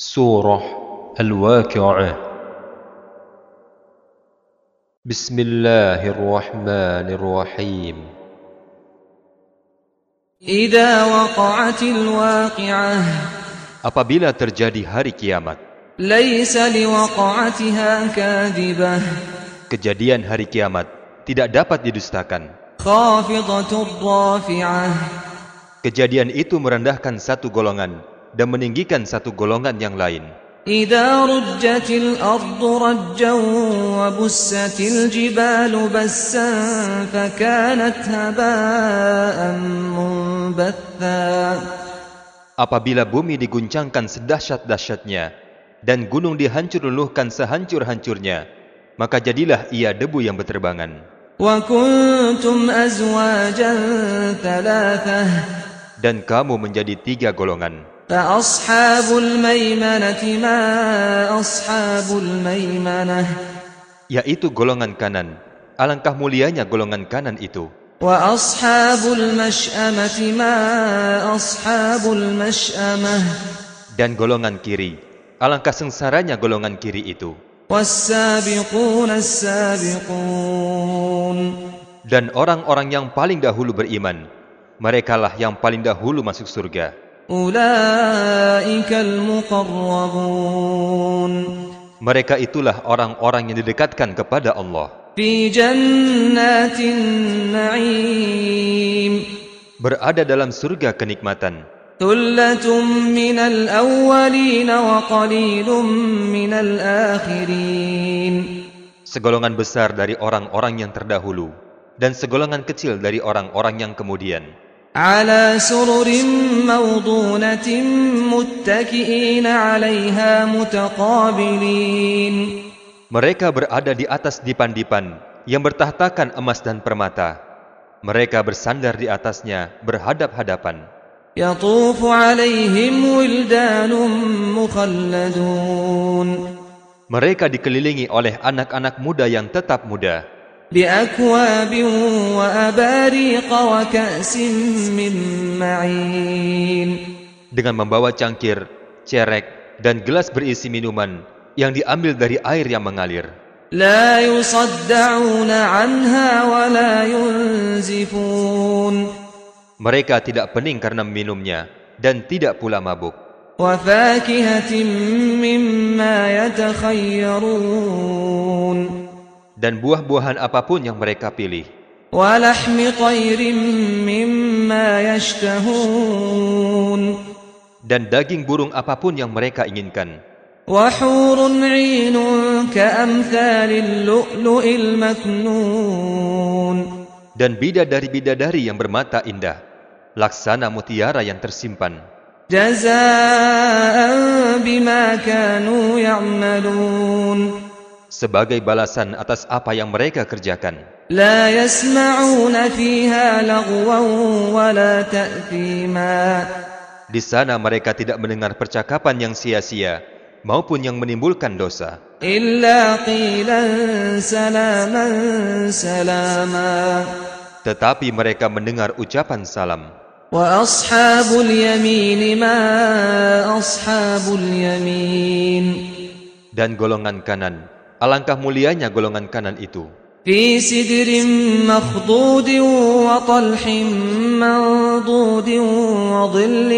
سورة الواقعة بسم الله الرحمن الرحيم إذا وقعت الواقعة Apabila terjadi hari kiamat, ليس لوقعتها كاذبة kejadian hari kiamat tidak dapat didustakan. خافضة رافعة Kejadian itu merendahkan satu golongan dan meninggikan satu golongan yang lain. إذا رجت الأرض رجا وبست الجبال بسا فكانت هباء منبثا Apabila bumi diguncangkan sedahsyat-dahsyatnya dan gunung dihancur luluhkan sehancur-hancurnya, maka jadilah ia debu yang berterbangan. وكنتم أزواجا ثلاثة Dan kamu menjadi tiga golongan. فأصحاب الميمنة ما أصحاب الميمنة yaitu golongan kanan. Alangkah mulianya golongan kanan itu. وأصحاب المشأمة ما أصحاب المشأمة Dan golongan kiri. Alangkah sengsaranya golongan kiri itu. والسابقون السابقون Dan orang-orang yang paling dahulu beriman. Merekalah yang paling dahulu masuk surga. Mereka itulah orang-orang yang didekatkan kepada Allah. Berada dalam surga kenikmatan. Segolongan besar dari orang-orang yang terdahulu dan segolongan kecil dari orang-orang yang kemudian. على سرر موضونة متكئين عليها متقابلين Mereka berada di atas dipan-dipan yang bertahtakan emas dan permata. Mereka bersandar di atasnya berhadap-hadapan. يطوف عليهم ولدان مخلدون Mereka dikelilingi oleh anak-anak muda yang tetap muda بأكواب وأباريق وكأس من معين dengan membawa cangkir, cerek, dan gelas berisi minuman yang diambil dari air yang mengalir. لا يصدعون عنها ولا ينزفون Mereka tidak pening karena minumnya dan tidak pula mabuk. وفاكهة مما يتخيرون dan buah-buahan apa pun yang mereka pilih. Dan daging burung apa pun yang mereka inginkan. Dan bidadari-bidadari yang bermata indah, laksana mutiara yang tersimpan. Jazaa bima kanu ya'malun Sebagai balasan atas apa yang mereka kerjakan. لا يسمعون فيها لغوا ولا تأثيما Di sana mereka tidak mendengar percakapan yang sia-sia maupun yang menimbulkan dosa. إلا قيلا سلاما سلاما Tetapi mereka mendengar ucapan salam. وأصحاب اليمين ما أصحاب اليمين Dan golongan kanan. Alangkah mulianya golongan kanan itu. في سدر مخضود وطلح منضود وظل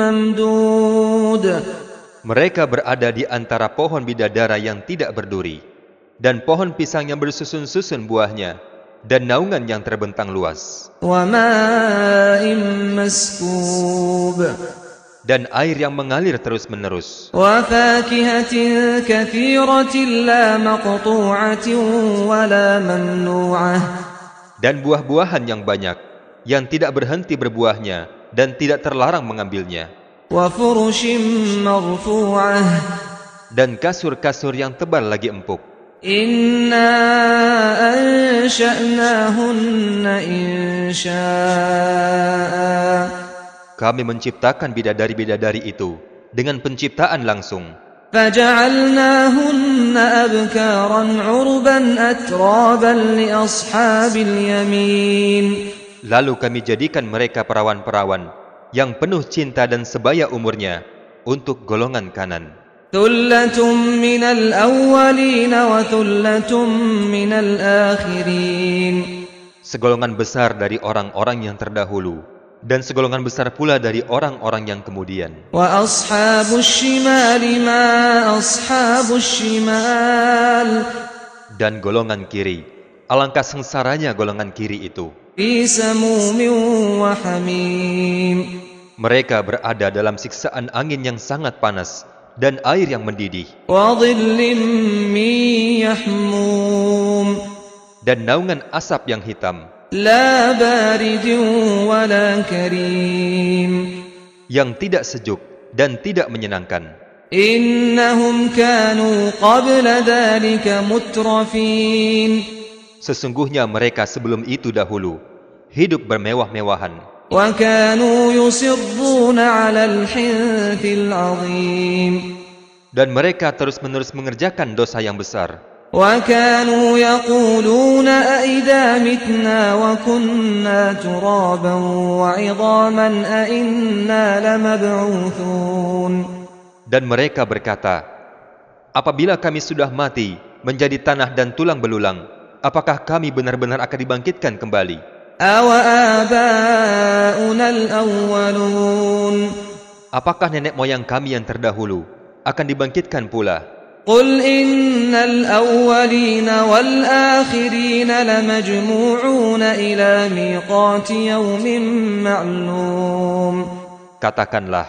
ممدود Mereka berada di antara pohon bidadara yang tidak berduri. Dan pohon pisang yang bersusun-susun buahnya. Dan naungan yang terbentang luas. dan air yang mengalir terus-menerus. Dan buah-buahan yang banyak, yang tidak berhenti berbuahnya dan tidak terlarang mengambilnya. Dan kasur-kasur yang tebal lagi empuk. Inna kami menciptakan bidadari-bidadari itu dengan penciptaan langsung. Lalu kami jadikan mereka perawan-perawan yang penuh cinta dan sebaya umurnya untuk golongan kanan. Segolongan besar dari orang-orang yang terdahulu dan segolongan besar pula dari orang-orang yang kemudian. Dan golongan kiri, alangkah sengsaranya golongan kiri itu. Mereka berada dalam siksaan angin yang sangat panas dan air yang mendidih. Dan naungan asap yang hitam لا بارد ولا كريم yang tidak sejuk dan tidak menyenangkan. إنهم كانوا قبل ذلك مترفين Sesungguhnya mereka sebelum itu dahulu hidup bermewah-mewahan, وكانوا يصرون على الحنث العظيم dan mereka terus-menerus mengerjakan dosa yang besar. وكانوا يقولون أئذا متنا وكنا ترابا وعظاما أئنا لمبعوثون Dan mereka berkata, Apabila kami sudah mati, menjadi tanah dan tulang belulang, apakah kami benar-benar akan dibangkitkan kembali? أوآباؤنا الأولون Apakah nenek moyang kami yang terdahulu akan dibangkitkan pula? قل إن الأولين والآخرين لمجموعون إلى ميقات يوم معلوم Katakanlah,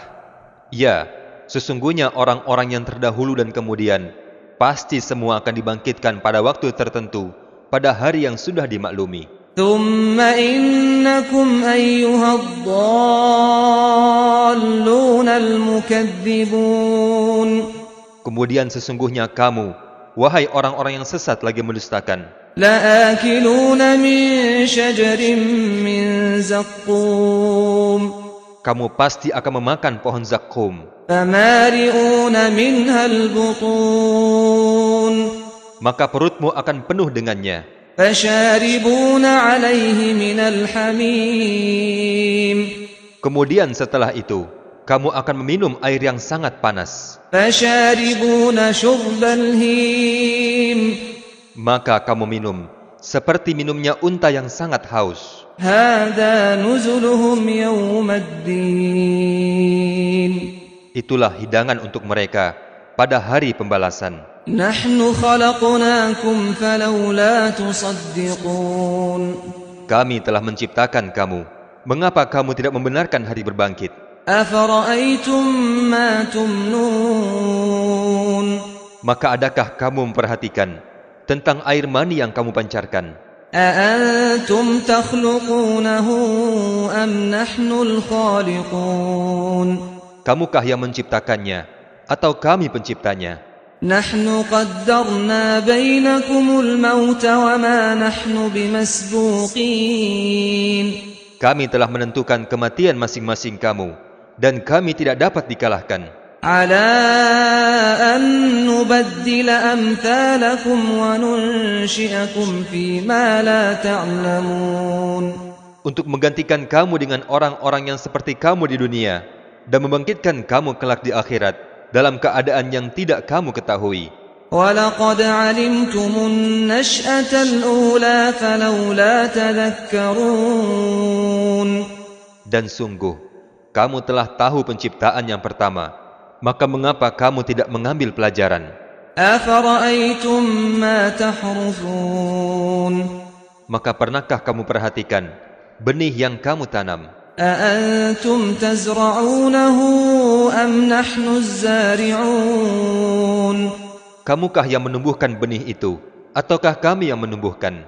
ya, sesungguhnya orang-orang yang terdahulu dan kemudian, pasti semua akan dibangkitkan pada waktu tertentu, pada hari yang sudah dimaklumi. ثم إنكم أيها الضالون المكذبون Kemudian sesungguhnya kamu, wahai orang-orang yang sesat lagi mendustakan, kamu pasti akan memakan pohon zakum. Maka perutmu akan penuh dengannya. Kemudian setelah itu, kamu akan meminum air yang sangat panas. Maka kamu minum seperti minumnya unta yang sangat haus. Itulah hidangan untuk mereka pada hari pembalasan. Kami telah menciptakan kamu. Mengapa kamu tidak membenarkan hari berbangkit? Maka adakah kamu memperhatikan tentang air mani yang kamu pancarkan? Kamukah yang menciptakannya atau kami penciptanya? Kami telah menentukan kematian masing-masing kamu dan kami tidak dapat dikalahkan. على أن نبدل أمثالكم وننشئكم فيما لا تعلمون untuk menggantikan kamu dengan orang-orang yang seperti kamu di dunia dan membangkitkan kamu kelak di akhirat dalam keadaan yang tidak kamu ketahui. ولقد علمتم النشأة الأولى فلولا تذكرون Dan sungguh, kamu telah tahu penciptaan yang pertama, maka mengapa kamu tidak mengambil pelajaran? Maka pernahkah kamu perhatikan benih yang kamu tanam? Kamukah yang menumbuhkan benih itu ataukah kami yang menumbuhkan?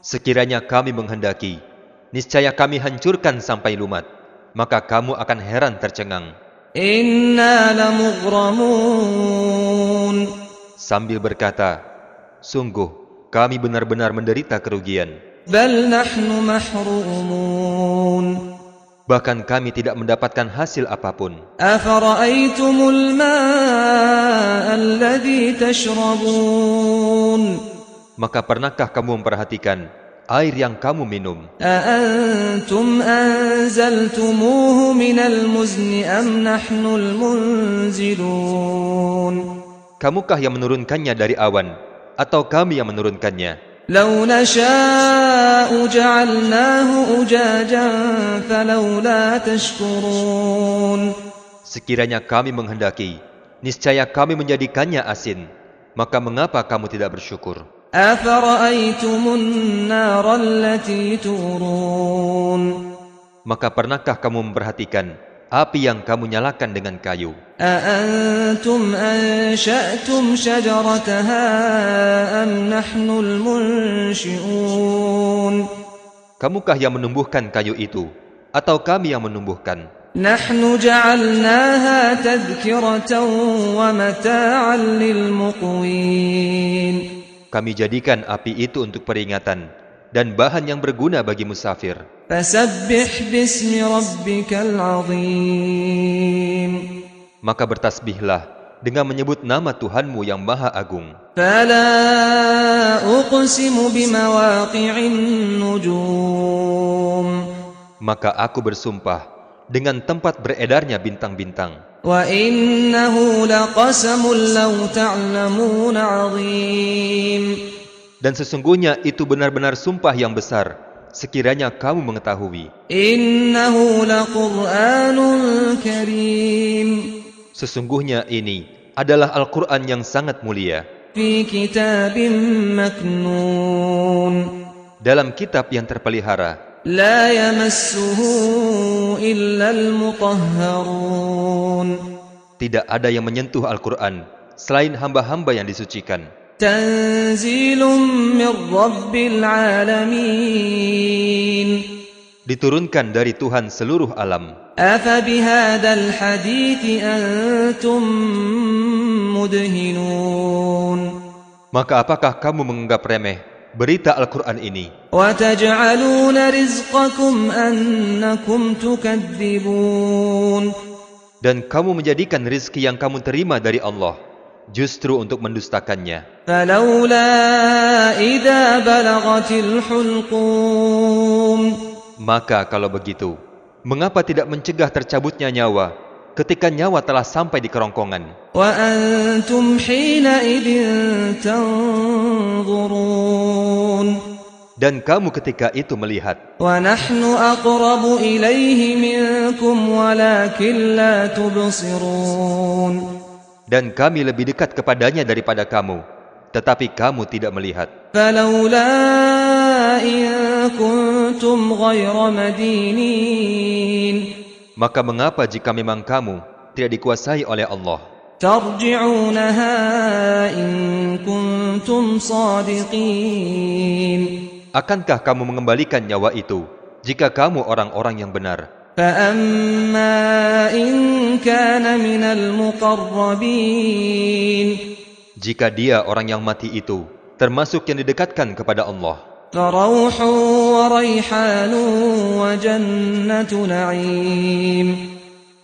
Sekiranya kami menghendaki, niscaya kami hancurkan sampai lumat, maka kamu akan heran tercengang. Sambil berkata, sungguh kami benar-benar menderita kerugian. Bahkan kami tidak mendapatkan hasil apapun. أفرأيتم الماء الذي تشربون Maka pernahkah kamu memperhatikan air yang kamu minum? أأنتم أنزلتموه من المزن أم نحن المنزلون Kamukah yang menurunkannya dari awan, atau kami yang menurunkannya? لو نشاء جعلناه أجاجا فلولا تشكرون Sekiranya kami menghendaki, niscaya kami menjadikannya asin. Maka mengapa kamu tidak bersyukur? أفرأيتم النار التي تورون Maka pernahkah kamu memperhatikan api yang kamu nyalakan dengan kayu? أأنتم أنشأتم شجرتها أم نحن المنشئون Kamukah yang menumbuhkan kayu itu, atau kami yang menumbuhkan? نحن جعلناها تذكرة ومتاعا للمقوين Kami jadikan api itu untuk peringatan dan bahan yang berguna bagi musafir. فسبح باسم ربك العظيم Maka bertasbihlah dengan menyebut nama Tuhanmu yang Maha Agung. فلا أقسم بمواقع النجوم Maka aku bersumpah dengan tempat beredarnya bintang-bintang. وإنه لقسم لو تعلمون عظيم dan sesungguhnya itu benar-benar sumpah yang besar, sekiranya kamu mengetahui. Innahu laqur'anun karim. Sesungguhnya ini adalah Al-Quran yang sangat mulia. Fi kitabim maknun. Dalam kitab yang terpelihara. La yamassuhu mutahharun. Tidak ada yang menyentuh Al-Quran selain hamba-hamba yang disucikan. Tanzilum min Rabbil Alamin Diturunkan dari Tuhan seluruh alam. Hadithi antum mudhinun Maka apakah kamu menganggap remeh berita Al-Quran ini. Dan kamu menjadikan rizki yang kamu terima dari Allah justru untuk mendustakannya. Maka kalau begitu, mengapa tidak mencegah tercabutnya nyawa ketika nyawa telah sampai di kerongkongan? Dan kamu ketika itu melihat dan kami lebih dekat kepadanya daripada kamu, tetapi kamu tidak melihat. Maka mengapa jika memang kamu tidak dikuasai oleh Allah? Akankah kamu mengembalikan nyawa itu jika kamu orang-orang yang benar? Jika dia orang yang mati itu termasuk yang didekatkan kepada Allah,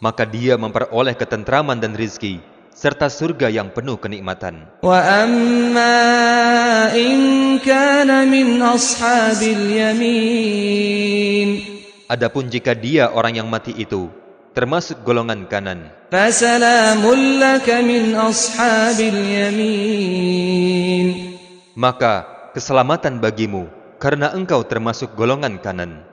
maka dia memperoleh ketentraman dan rizki serta surga yang penuh kenikmatan. Adapun jika dia orang yang mati itu termasuk golongan kanan. Maka keselamatan bagimu karena engkau termasuk golongan kanan.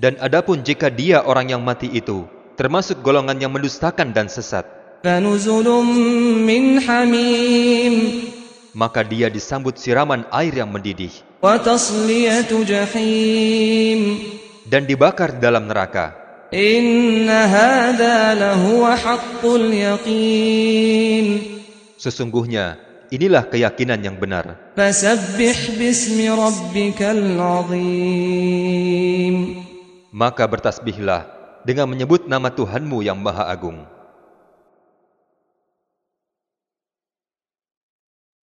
Dan adapun jika dia orang yang mati itu termasuk golongan yang mendustakan dan sesat. Maka dia disambut siraman air yang mendidih. Dan dibakar dalam neraka. Sesungguhnya inilah keyakinan yang benar. Maka bertasbihlah dengan menyebut nama Tuhanmu yang Maha Agung.